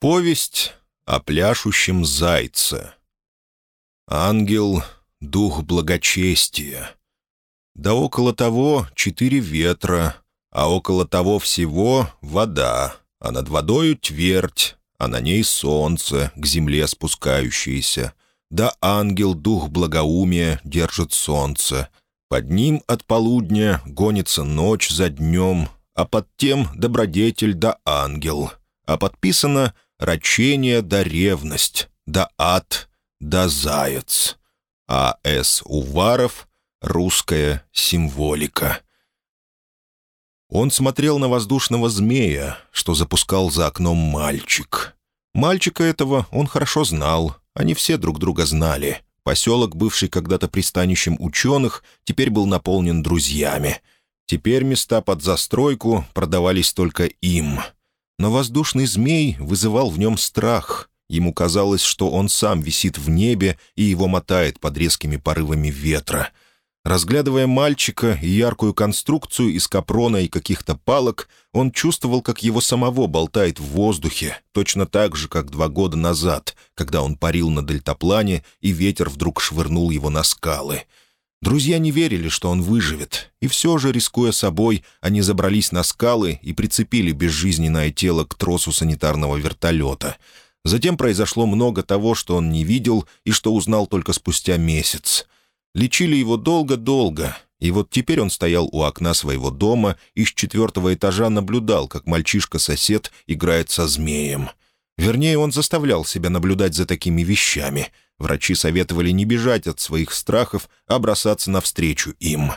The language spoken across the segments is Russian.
Повесть о пляшущем зайце. Ангел — дух благочестия. Да около того четыре ветра, а около того всего вода, а над водою твердь, а на ней солнце, к земле спускающееся. Да ангел, дух благоумия, держит солнце. Под ним от полудня гонится ночь за днем, а под тем добродетель да ангел. А подписано — рачение да ревность, да ад, да заяц. А. С. Уваров «Русская символика». Он смотрел на воздушного змея, что запускал за окном мальчик. Мальчика этого он хорошо знал, они все друг друга знали. Поселок, бывший когда-то пристанищем ученых, теперь был наполнен друзьями. Теперь места под застройку продавались только им — но воздушный змей вызывал в нем страх. Ему казалось, что он сам висит в небе и его мотает под резкими порывами ветра. Разглядывая мальчика и яркую конструкцию из капрона и каких-то палок, он чувствовал, как его самого болтает в воздухе, точно так же, как два года назад, когда он парил на дельтаплане, и ветер вдруг швырнул его на скалы — Друзья не верили, что он выживет, и все же, рискуя собой, они забрались на скалы и прицепили безжизненное тело к тросу санитарного вертолета. Затем произошло много того, что он не видел и что узнал только спустя месяц. Лечили его долго-долго, и вот теперь он стоял у окна своего дома и с четвертого этажа наблюдал, как мальчишка-сосед играет со змеем. Вернее, он заставлял себя наблюдать за такими вещами — Врачи советовали не бежать от своих страхов, а бросаться навстречу им.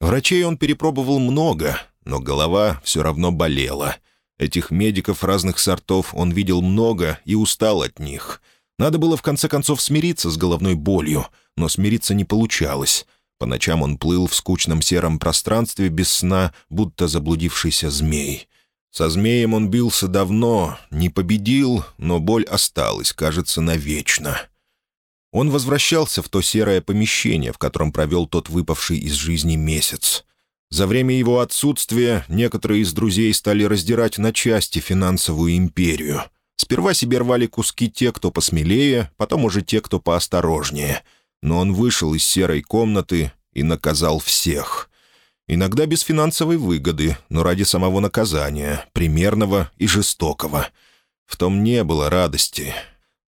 Врачей он перепробовал много, но голова все равно болела. Этих медиков разных сортов он видел много и устал от них. Надо было в конце концов смириться с головной болью, но смириться не получалось. По ночам он плыл в скучном сером пространстве без сна, будто заблудившийся змей. Со змеем он бился давно, не победил, но боль осталась, кажется, навечно. Он возвращался в то серое помещение, в котором провел тот выпавший из жизни месяц. За время его отсутствия некоторые из друзей стали раздирать на части финансовую империю. Сперва себе рвали куски те, кто посмелее, потом уже те, кто поосторожнее. Но он вышел из серой комнаты и наказал всех. Иногда без финансовой выгоды, но ради самого наказания, примерного и жестокого. В том не было радости.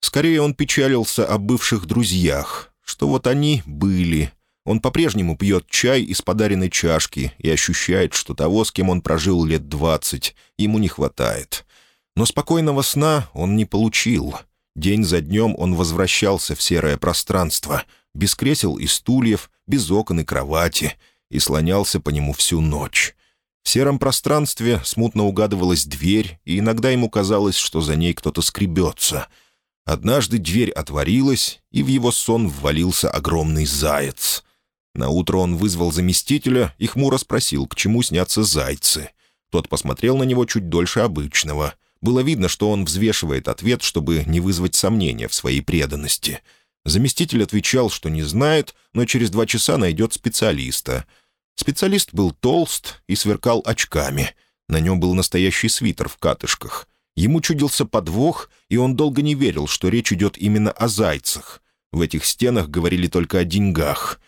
Скорее он печалился о бывших друзьях, что вот они были. Он по-прежнему пьет чай из подаренной чашки и ощущает, что того, с кем он прожил лет двадцать, ему не хватает. Но спокойного сна он не получил. День за днем он возвращался в серое пространство, без кресел и стульев, без окон и кровати, и слонялся по нему всю ночь. В сером пространстве смутно угадывалась дверь, и иногда ему казалось, что за ней кто-то скребется — Однажды дверь отворилась, и в его сон ввалился огромный заяц. Наутро он вызвал заместителя и хмуро спросил, к чему снятся зайцы. Тот посмотрел на него чуть дольше обычного. Было видно, что он взвешивает ответ, чтобы не вызвать сомнения в своей преданности. Заместитель отвечал, что не знает, но через два часа найдет специалиста. Специалист был толст и сверкал очками. На нем был настоящий свитер в катышках. Ему чудился подвох, и он долго не верил, что речь идет именно о зайцах. В этих стенах говорили только о деньгах.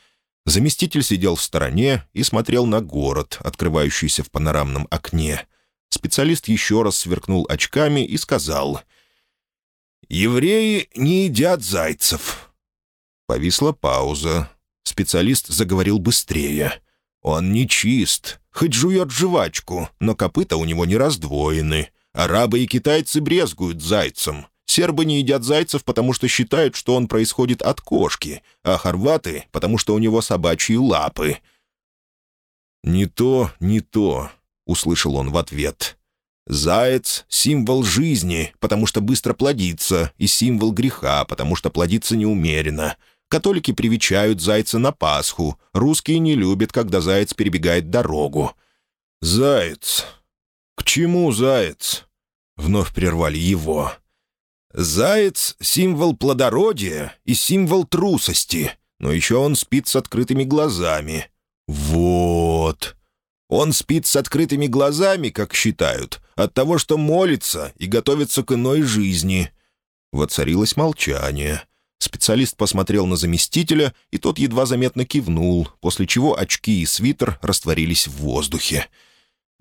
Заместитель сидел в стороне и смотрел на город, открывающийся в панорамном окне. Специалист еще раз сверкнул очками и сказал «Евреи не едят зайцев». Повисла пауза. Специалист заговорил быстрее. «Он не чист, хоть жует жвачку, но копыта у него не раздвоены. Арабы и китайцы брезгуют зайцем. Сербы не едят зайцев, потому что считают, что он происходит от кошки, а хорваты — потому что у него собачьи лапы». «Не то, не то», — услышал он в ответ. «Заяц — символ жизни, потому что быстро плодится, и символ греха, потому что плодится неумеренно. Католики привечают зайца на Пасху, русские не любят, когда заяц перебегает дорогу». «Заяц, «К чему заяц?» — вновь прервали его. «Заяц — символ плодородия и символ трусости, но еще он спит с открытыми глазами». «Вот!» Он спит с открытыми глазами, как считают, от того, что молится и готовится к иной жизни». Воцарилось молчание. Специалист посмотрел на заместителя, и тот едва заметно кивнул, после чего очки и свитер растворились в воздухе.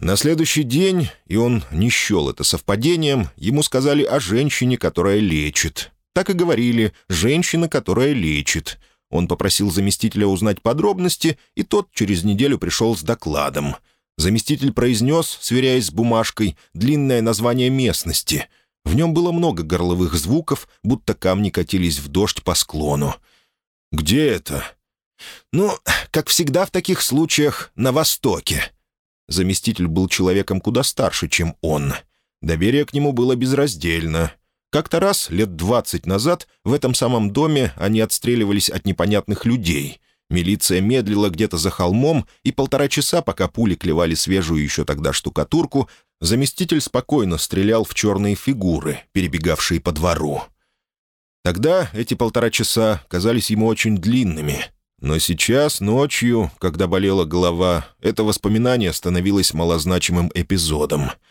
На следующий день, и он не счел это совпадением, ему сказали о женщине, которая лечит. Так и говорили «женщина, которая лечит». Он попросил заместителя узнать подробности, и тот через неделю пришел с докладом. Заместитель произнес, сверяясь с бумажкой, длинное название местности. В нем было много горловых звуков, будто камни катились в дождь по склону. «Где это?» «Ну, как всегда в таких случаях, на Востоке». Заместитель был человеком куда старше, чем он. Доверие к нему было безраздельно. Как-то раз, лет двадцать назад, в этом самом доме они отстреливались от непонятных людей. Милиция медлила где-то за холмом, и полтора часа, пока пули клевали свежую еще тогда штукатурку, заместитель спокойно стрелял в черные фигуры, перебегавшие по двору. Тогда эти полтора часа казались ему очень длинными. Но сейчас, ночью, когда болела голова, это воспоминание становилось малозначимым эпизодом —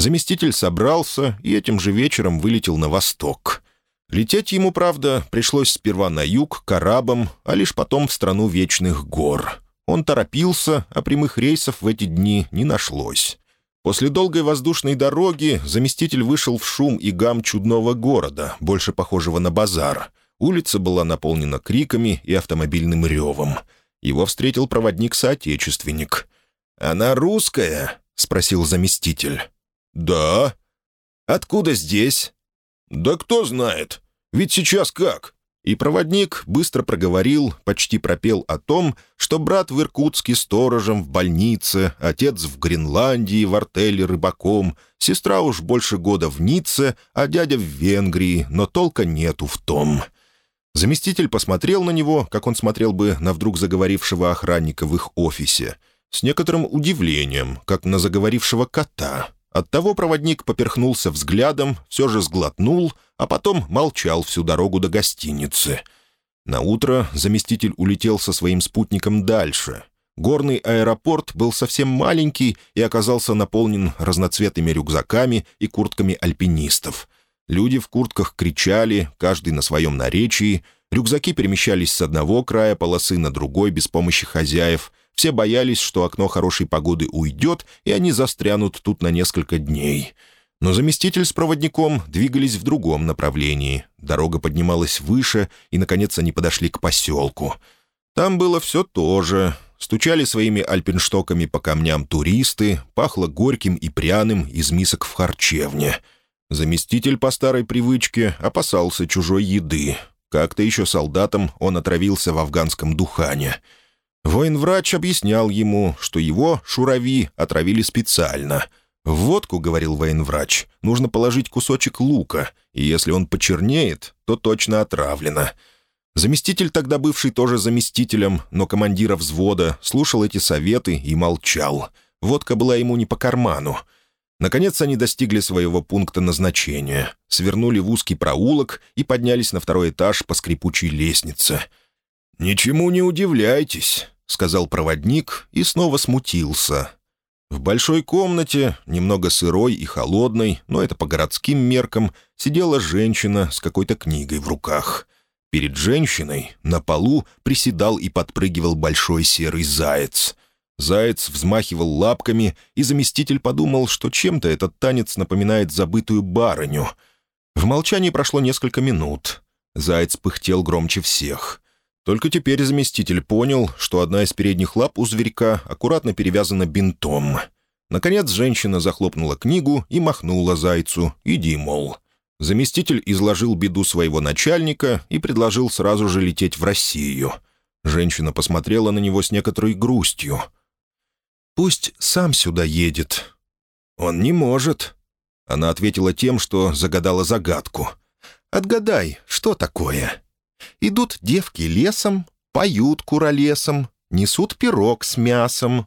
Заместитель собрался и этим же вечером вылетел на восток. Лететь ему, правда, пришлось сперва на юг, к арабам, а лишь потом в страну вечных гор. Он торопился, а прямых рейсов в эти дни не нашлось. После долгой воздушной дороги заместитель вышел в шум и гам чудного города, больше похожего на базар. Улица была наполнена криками и автомобильным ревом. Его встретил проводник-соотечественник. «Она русская?» — спросил заместитель. «Да». «Откуда здесь?» «Да кто знает. Ведь сейчас как?» И проводник быстро проговорил, почти пропел о том, что брат в Иркутске сторожем в больнице, отец в Гренландии в артеле рыбаком, сестра уж больше года в Ницце, а дядя в Венгрии, но толка нету в том. Заместитель посмотрел на него, как он смотрел бы на вдруг заговорившего охранника в их офисе, с некоторым удивлением, как на заговорившего кота — Оттого проводник поперхнулся взглядом, все же сглотнул, а потом молчал всю дорогу до гостиницы. На утро заместитель улетел со своим спутником дальше. Горный аэропорт был совсем маленький и оказался наполнен разноцветными рюкзаками и куртками альпинистов. Люди в куртках кричали, каждый на своем наречии. Рюкзаки перемещались с одного края полосы на другой без помощи хозяев — все боялись, что окно хорошей погоды уйдет, и они застрянут тут на несколько дней. Но заместитель с проводником двигались в другом направлении. Дорога поднималась выше, и, наконец, они подошли к поселку. Там было все то же. Стучали своими альпинштоками по камням туристы, пахло горьким и пряным из мисок в харчевне. Заместитель по старой привычке опасался чужой еды. Как-то еще солдатам он отравился в афганском духане — Военврач объяснял ему, что его шурави отравили специально. «В водку, — говорил военврач, — нужно положить кусочек лука, и если он почернеет, то точно отравлено». Заместитель, тогда бывший тоже заместителем, но командира взвода, слушал эти советы и молчал. Водка была ему не по карману. Наконец они достигли своего пункта назначения, свернули в узкий проулок и поднялись на второй этаж по скрипучей лестнице — «Ничему не удивляйтесь», — сказал проводник и снова смутился. В большой комнате, немного сырой и холодной, но это по городским меркам, сидела женщина с какой-то книгой в руках. Перед женщиной на полу приседал и подпрыгивал большой серый заяц. Заяц взмахивал лапками, и заместитель подумал, что чем-то этот танец напоминает забытую барыню. В молчании прошло несколько минут. Заяц пыхтел громче всех — только теперь заместитель понял, что одна из передних лап у зверька аккуратно перевязана бинтом. Наконец женщина захлопнула книгу и махнула зайцу «Иди, мол». Заместитель изложил беду своего начальника и предложил сразу же лететь в Россию. Женщина посмотрела на него с некоторой грустью. «Пусть сам сюда едет». «Он не может». Она ответила тем, что загадала загадку. «Отгадай, что такое?» Идут девки лесом, поют куролесом, несут пирог с мясом.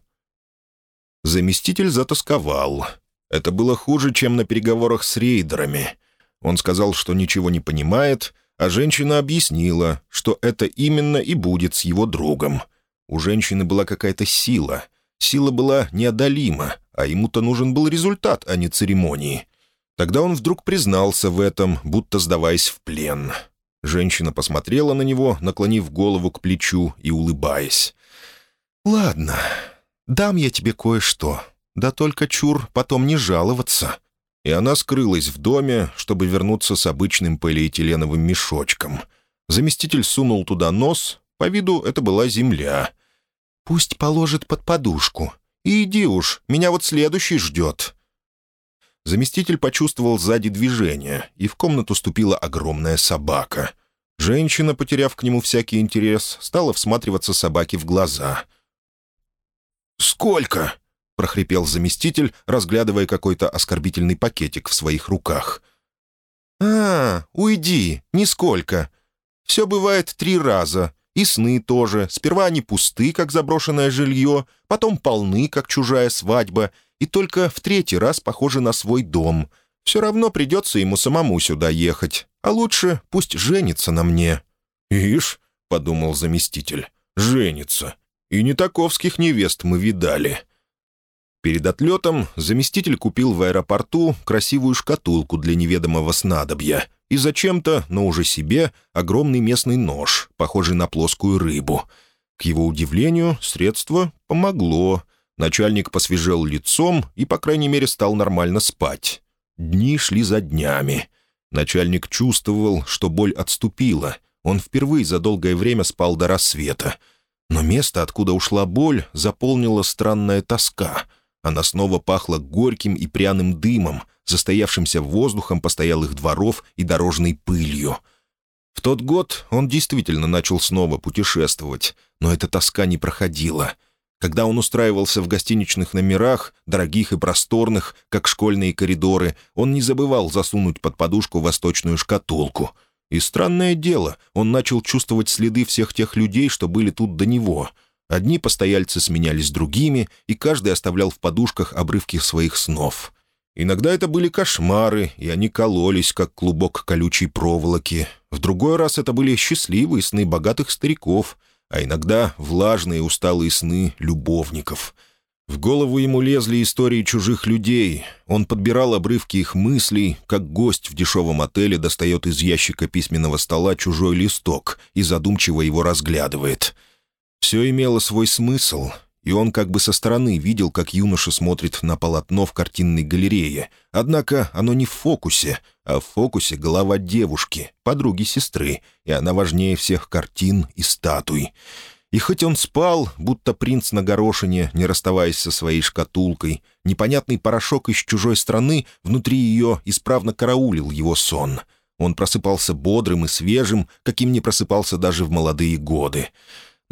Заместитель затасковал. Это было хуже, чем на переговорах с рейдерами. Он сказал, что ничего не понимает, а женщина объяснила, что это именно и будет с его другом. У женщины была какая-то сила. Сила была неодолима, а ему-то нужен был результат, а не церемонии. Тогда он вдруг признался в этом, будто сдаваясь в плен. Женщина посмотрела на него, наклонив голову к плечу и улыбаясь. «Ладно, дам я тебе кое-что. Да только чур потом не жаловаться». И она скрылась в доме, чтобы вернуться с обычным полиэтиленовым мешочком. Заместитель сунул туда нос, по виду это была земля. «Пусть положит под подушку. И иди уж, меня вот следующий ждет». Заместитель почувствовал сзади движение, и в комнату ступила огромная собака. Женщина, потеряв к нему всякий интерес, стала всматриваться собаке в глаза. «Сколько?» — прохрипел заместитель, разглядывая какой-то оскорбительный пакетик в своих руках. «А, уйди, нисколько. Все бывает три раза. И сны тоже. Сперва они пусты, как заброшенное жилье, потом полны, как чужая свадьба, и только в третий раз похожи на свой дом. Все равно придется ему самому сюда ехать. А лучше пусть женится на мне». «Ишь», — подумал заместитель, — «женится. И не таковских невест мы видали». Перед отлетом заместитель купил в аэропорту красивую шкатулку для неведомого снадобья и зачем-то, но уже себе, огромный местный нож, похожий на плоскую рыбу. К его удивлению, средство помогло. Начальник посвежел лицом и, по крайней мере, стал нормально спать. Дни шли за днями. Начальник чувствовал, что боль отступила. Он впервые за долгое время спал до рассвета. Но место, откуда ушла боль, заполнила странная тоска — она снова пахла горьким и пряным дымом, застоявшимся воздухом постоялых дворов и дорожной пылью. В тот год он действительно начал снова путешествовать, но эта тоска не проходила. Когда он устраивался в гостиничных номерах, дорогих и просторных, как школьные коридоры, он не забывал засунуть под подушку восточную шкатулку. И странное дело, он начал чувствовать следы всех тех людей, что были тут до него — Одни постояльцы сменялись другими, и каждый оставлял в подушках обрывки своих снов. Иногда это были кошмары, и они кололись, как клубок колючей проволоки. В другой раз это были счастливые сны богатых стариков, а иногда влажные усталые сны любовников. В голову ему лезли истории чужих людей. Он подбирал обрывки их мыслей, как гость в дешевом отеле достает из ящика письменного стола чужой листок и задумчиво его разглядывает — все имело свой смысл, и он как бы со стороны видел, как юноша смотрит на полотно в картинной галерее. Однако оно не в фокусе, а в фокусе голова девушки, подруги сестры, и она важнее всех картин и статуй. И хоть он спал, будто принц на горошине, не расставаясь со своей шкатулкой, непонятный порошок из чужой страны внутри ее исправно караулил его сон. Он просыпался бодрым и свежим, каким не просыпался даже в молодые годы.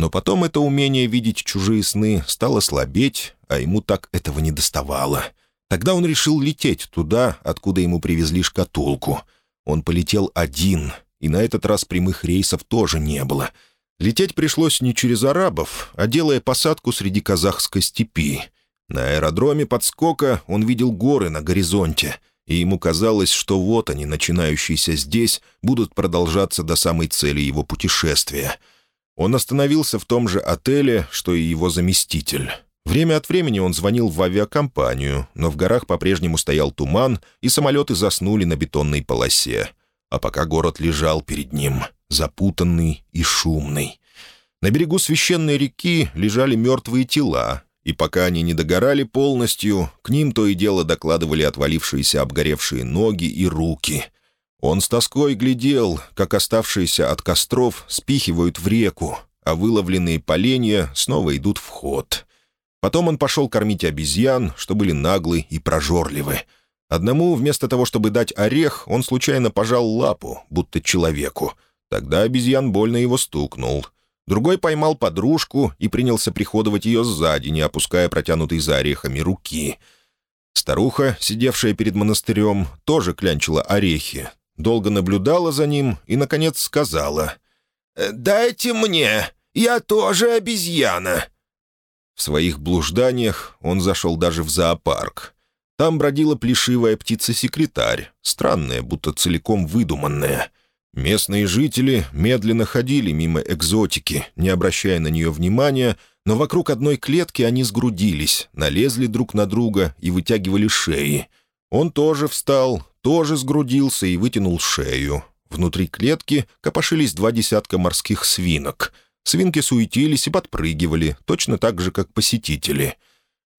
Но потом это умение видеть чужие сны стало слабеть, а ему так этого не доставало. Тогда он решил лететь туда, откуда ему привезли шкатулку. Он полетел один, и на этот раз прямых рейсов тоже не было. Лететь пришлось не через арабов, а делая посадку среди казахской степи. На аэродроме подскока он видел горы на горизонте, и ему казалось, что вот они, начинающиеся здесь, будут продолжаться до самой цели его путешествия — он остановился в том же отеле, что и его заместитель. Время от времени он звонил в авиакомпанию, но в горах по-прежнему стоял туман, и самолеты заснули на бетонной полосе. А пока город лежал перед ним, запутанный и шумный. На берегу священной реки лежали мертвые тела, и пока они не догорали полностью, к ним то и дело докладывали отвалившиеся обгоревшие ноги и руки — он с тоской глядел, как оставшиеся от костров спихивают в реку, а выловленные поленья снова идут в ход. Потом он пошел кормить обезьян, что были наглы и прожорливы. Одному, вместо того, чтобы дать орех, он случайно пожал лапу, будто человеку. Тогда обезьян больно его стукнул. Другой поймал подружку и принялся приходовать ее сзади, не опуская протянутой за орехами руки. Старуха, сидевшая перед монастырем, тоже клянчила орехи, долго наблюдала за ним и, наконец, сказала. «Э, «Дайте мне, я тоже обезьяна». В своих блужданиях он зашел даже в зоопарк. Там бродила плешивая птица-секретарь, странная, будто целиком выдуманная. Местные жители медленно ходили мимо экзотики, не обращая на нее внимания, но вокруг одной клетки они сгрудились, налезли друг на друга и вытягивали шеи. Он тоже встал, тоже сгрудился и вытянул шею. Внутри клетки копошились два десятка морских свинок. Свинки суетились и подпрыгивали, точно так же, как посетители.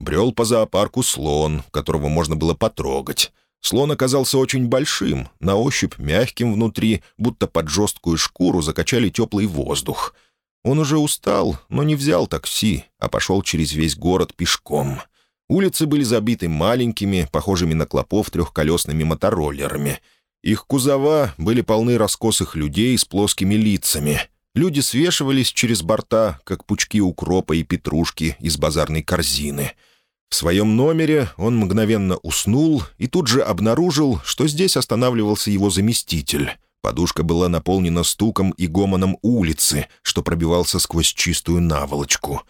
Брел по зоопарку слон, которого можно было потрогать. Слон оказался очень большим, на ощупь мягким внутри, будто под жесткую шкуру закачали теплый воздух. Он уже устал, но не взял такси, а пошел через весь город пешком. Улицы были забиты маленькими, похожими на клопов трехколесными мотороллерами. Их кузова были полны раскосых людей с плоскими лицами. Люди свешивались через борта, как пучки укропа и петрушки из базарной корзины — в своем номере он мгновенно уснул и тут же обнаружил, что здесь останавливался его заместитель. Подушка была наполнена стуком и гомоном улицы, что пробивался сквозь чистую наволочку.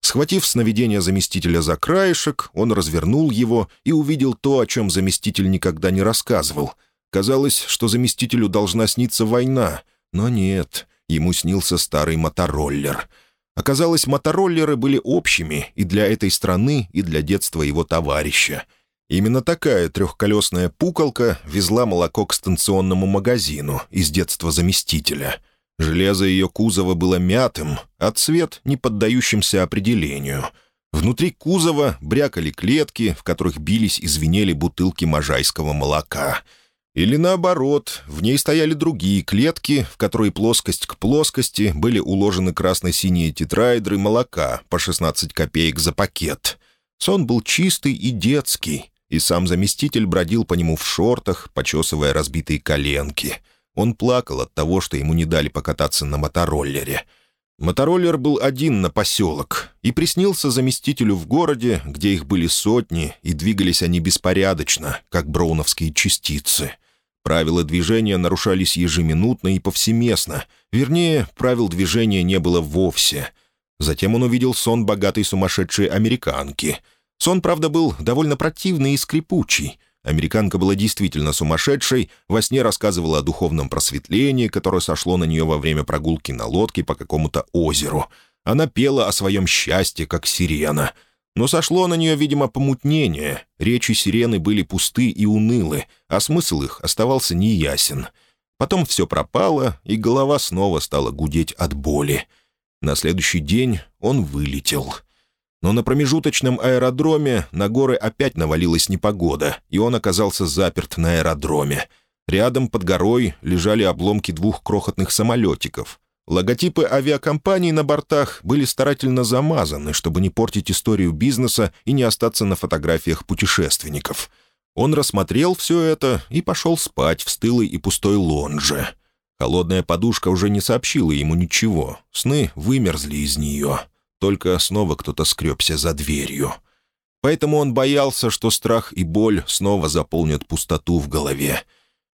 Схватив сновидение заместителя за краешек, он развернул его и увидел то, о чем заместитель никогда не рассказывал. Казалось, что заместителю должна сниться война, но нет, ему снился старый мотороллер — Оказалось, мотороллеры были общими и для этой страны, и для детства его товарища. Именно такая трехколесная пукалка везла молоко к станционному магазину из детства заместителя. Железо ее кузова было мятым, а цвет — не поддающимся определению. Внутри кузова брякали клетки, в которых бились и звенели бутылки можайского молока — или наоборот, в ней стояли другие клетки, в которые плоскость к плоскости были уложены красно-синие тетраэдры молока по 16 копеек за пакет. Сон был чистый и детский, и сам заместитель бродил по нему в шортах, почесывая разбитые коленки. Он плакал от того, что ему не дали покататься на мотороллере. Мотороллер был один на поселок, и приснился заместителю в городе, где их были сотни, и двигались они беспорядочно, как броуновские частицы — Правила движения нарушались ежеминутно и повсеместно. Вернее, правил движения не было вовсе. Затем он увидел сон богатой сумасшедшей американки. Сон, правда, был довольно противный и скрипучий. Американка была действительно сумасшедшей, во сне рассказывала о духовном просветлении, которое сошло на нее во время прогулки на лодке по какому-то озеру. Она пела о своем счастье, как сирена — но сошло на нее, видимо, помутнение. Речи сирены были пусты и унылы, а смысл их оставался неясен. Потом все пропало, и голова снова стала гудеть от боли. На следующий день он вылетел. Но на промежуточном аэродроме на горы опять навалилась непогода, и он оказался заперт на аэродроме. Рядом под горой лежали обломки двух крохотных самолетиков. Логотипы авиакомпаний на бортах были старательно замазаны, чтобы не портить историю бизнеса и не остаться на фотографиях путешественников. Он рассмотрел все это и пошел спать в стылой и пустой лонже. Холодная подушка уже не сообщила ему ничего. Сны вымерзли из нее. Только снова кто-то скребся за дверью. Поэтому он боялся, что страх и боль снова заполнят пустоту в голове.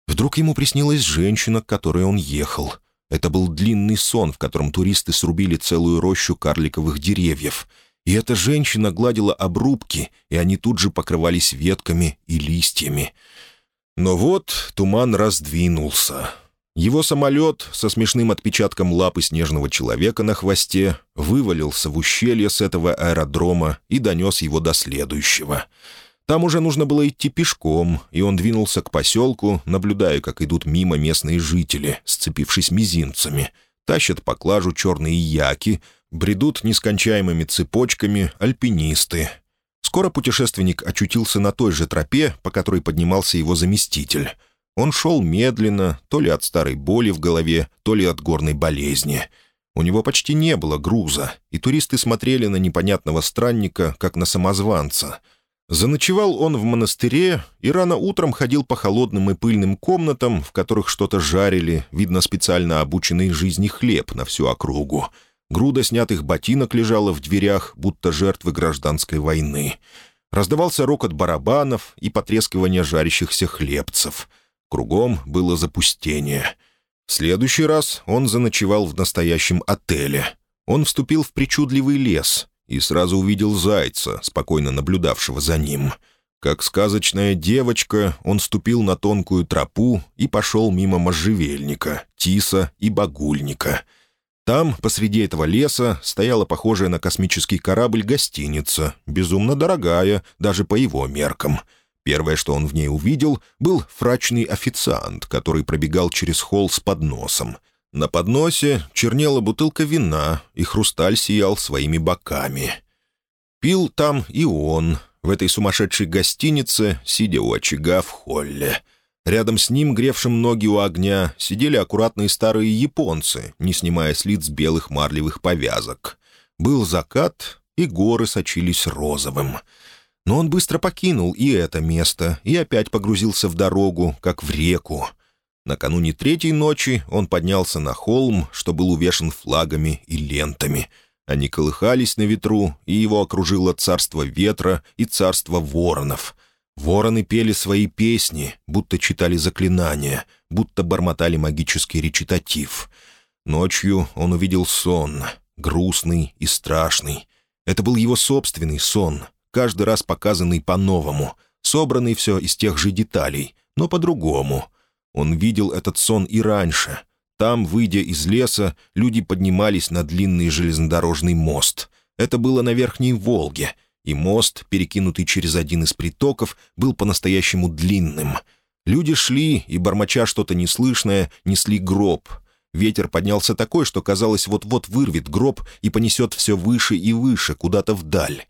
Вдруг ему приснилась женщина, к которой он ехал — это был длинный сон, в котором туристы срубили целую рощу карликовых деревьев. И эта женщина гладила обрубки, и они тут же покрывались ветками и листьями. Но вот туман раздвинулся. Его самолет со смешным отпечатком лапы снежного человека на хвосте вывалился в ущелье с этого аэродрома и донес его до следующего — там уже нужно было идти пешком, и он двинулся к поселку, наблюдая, как идут мимо местные жители, сцепившись мизинцами. Тащат поклажу черные яки, бредут нескончаемыми цепочками альпинисты. Скоро путешественник очутился на той же тропе, по которой поднимался его заместитель. Он шел медленно, то ли от старой боли в голове, то ли от горной болезни. У него почти не было груза, и туристы смотрели на непонятного странника, как на самозванца — Заночевал он в монастыре и рано утром ходил по холодным и пыльным комнатам, в которых что-то жарили, видно, специально обученный жизни хлеб на всю округу. Груда снятых ботинок лежала в дверях, будто жертвы гражданской войны. Раздавался рокот барабанов и потрескивание жарящихся хлебцев. Кругом было запустение. В следующий раз он заночевал в настоящем отеле. Он вступил в причудливый лес — и сразу увидел зайца, спокойно наблюдавшего за ним. Как сказочная девочка, он ступил на тонкую тропу и пошел мимо можжевельника, тиса и багульника. Там, посреди этого леса, стояла похожая на космический корабль гостиница, безумно дорогая, даже по его меркам. Первое, что он в ней увидел, был фрачный официант, который пробегал через холл с подносом. На подносе чернела бутылка вина, и хрусталь сиял своими боками. Пил там и он, в этой сумасшедшей гостинице, сидя у очага в холле — Рядом с ним, гревшим ноги у огня, сидели аккуратные старые японцы, не снимая с лиц белых марлевых повязок. Был закат, и горы сочились розовым. Но он быстро покинул и это место, и опять погрузился в дорогу, как в реку. Накануне третьей ночи он поднялся на холм, что был увешан флагами и лентами. Они колыхались на ветру, и его окружило царство ветра и царство воронов — Вороны пели свои песни, будто читали заклинания, будто бормотали магический речитатив. Ночью он увидел сон, грустный и страшный. Это был его собственный сон, каждый раз показанный по-новому, собранный все из тех же деталей, но по-другому. Он видел этот сон и раньше. Там, выйдя из леса, люди поднимались на длинный железнодорожный мост. Это было на Верхней Волге — и мост, перекинутый через один из притоков, был по-настоящему длинным. Люди шли, и, бормоча что-то неслышное, несли гроб. Ветер поднялся такой, что, казалось, вот-вот вырвет гроб и понесет все выше и выше, куда-то вдаль.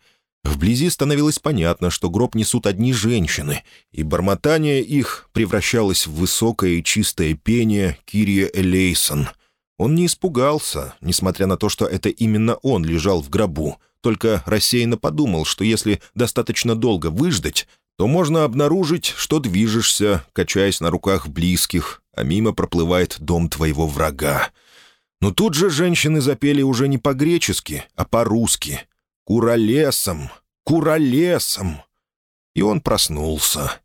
Вблизи становилось понятно, что гроб несут одни женщины, и бормотание их превращалось в высокое и чистое пение Кирия Элейсон. Он не испугался, несмотря на то, что это именно он лежал в гробу, только рассеянно подумал, что если достаточно долго выждать, то можно обнаружить, что движешься, качаясь на руках близких, а мимо проплывает дом твоего врага. Но тут же женщины запели уже не по-гречески, а по-русски. «Куролесом! Куролесом!» И он проснулся.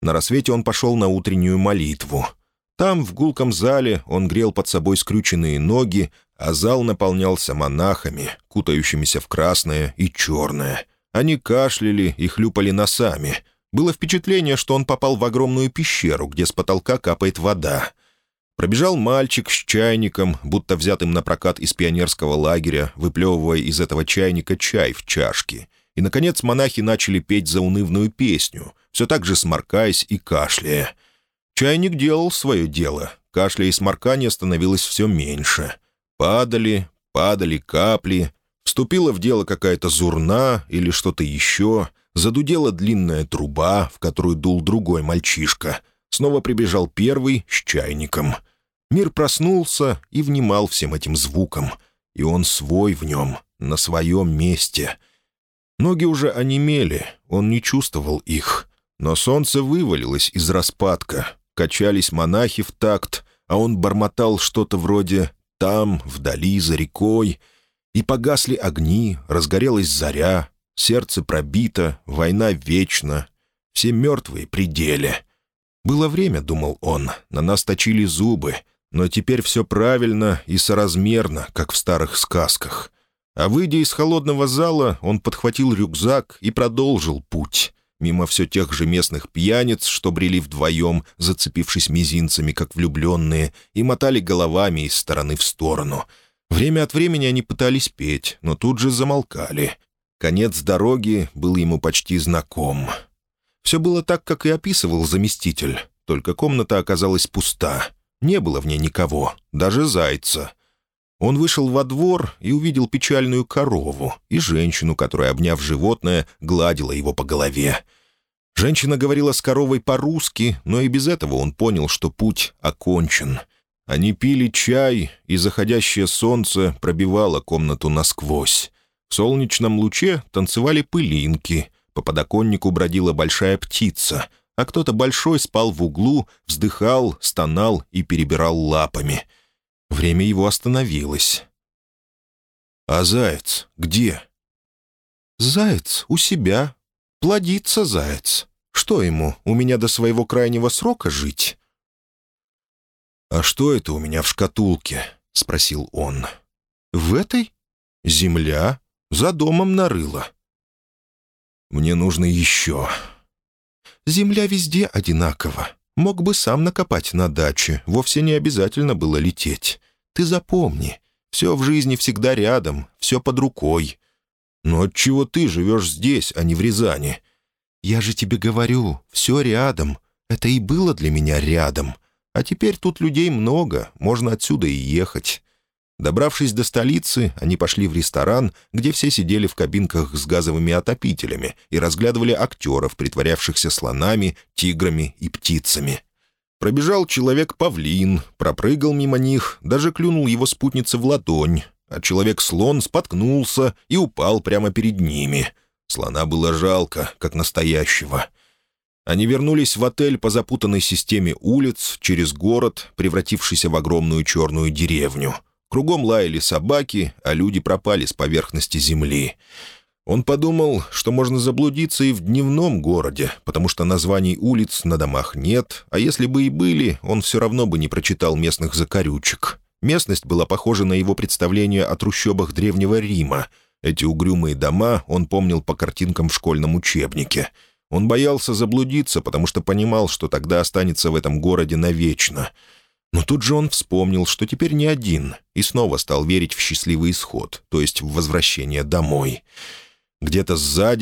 На рассвете он пошел на утреннюю молитву. Там, в гулком зале, он грел под собой скрюченные ноги, а зал наполнялся монахами, кутающимися в красное и черное. Они кашляли и хлюпали носами. Было впечатление, что он попал в огромную пещеру, где с потолка капает вода. Пробежал мальчик с чайником, будто взятым на прокат из пионерского лагеря, выплевывая из этого чайника чай в чашке. И, наконец, монахи начали петь заунывную песню, все так же сморкаясь и кашляя. Чайник делал свое дело. Кашля и сморкания становилось все меньше. Падали, падали капли. Вступила в дело какая-то зурна или что-то еще. Задудела длинная труба, в которую дул другой мальчишка. Снова прибежал первый с чайником. Мир проснулся и внимал всем этим звукам. И он свой в нем, на своем месте. Ноги уже онемели, он не чувствовал их. Но солнце вывалилось из распадка. Качались монахи в такт, а он бормотал что-то вроде там, вдали, за рекой. И погасли огни, разгорелась заря, сердце пробито, война вечна, все мертвые при деле. Было время, думал он, на нас точили зубы, но теперь все правильно и соразмерно, как в старых сказках. А выйдя из холодного зала, он подхватил рюкзак и продолжил путь мимо все тех же местных пьяниц, что брели вдвоем, зацепившись мизинцами, как влюбленные, и мотали головами из стороны в сторону. Время от времени они пытались петь, но тут же замолкали. Конец дороги был ему почти знаком. Все было так, как и описывал заместитель, только комната оказалась пуста. Не было в ней никого, даже зайца — он вышел во двор и увидел печальную корову и женщину, которая, обняв животное, гладила его по голове. Женщина говорила с коровой по-русски, но и без этого он понял, что путь окончен. Они пили чай, и заходящее солнце пробивало комнату насквозь. В солнечном луче танцевали пылинки, по подоконнику бродила большая птица, а кто-то большой спал в углу, вздыхал, стонал и перебирал лапами — Время его остановилось. «А заяц где?» «Заяц у себя. Плодится заяц. Что ему, у меня до своего крайнего срока жить?» «А что это у меня в шкатулке?» — спросил он. «В этой? Земля. За домом нарыла». «Мне нужно еще». «Земля везде одинакова. Мог бы сам накопать на даче, вовсе не обязательно было лететь. Ты запомни, Все в жизни всегда рядом, все под рукой. Но отчего ты живешь здесь, а не в Рязани? Я же тебе говорю, все рядом. Это и было для меня рядом. А теперь тут людей много, можно отсюда и ехать. Добравшись до столицы, они пошли в ресторан, где все сидели в кабинках с газовыми отопителями и разглядывали актеров, притворявшихся слонами, тиграми и птицами. Пробежал человек-павлин, пропрыгал мимо них, даже клюнул его спутница в ладонь, а человек-слон споткнулся и упал прямо перед ними. Слона было жалко, как настоящего. Они вернулись в отель по запутанной системе улиц, через город, превратившийся в огромную черную деревню. Кругом лаяли собаки, а люди пропали с поверхности земли. Он подумал, что можно заблудиться и в дневном городе, потому что названий улиц на домах нет, а если бы и были, он все равно бы не прочитал местных закорючек. Местность была похожа на его представление о трущобах Древнего Рима. Эти угрюмые дома он помнил по картинкам в школьном учебнике. Он боялся заблудиться, потому что понимал, что тогда останется в этом городе навечно. Но тут же он вспомнил, что теперь не один, и снова стал верить в счастливый исход, то есть в возвращение домой. Где-то сзади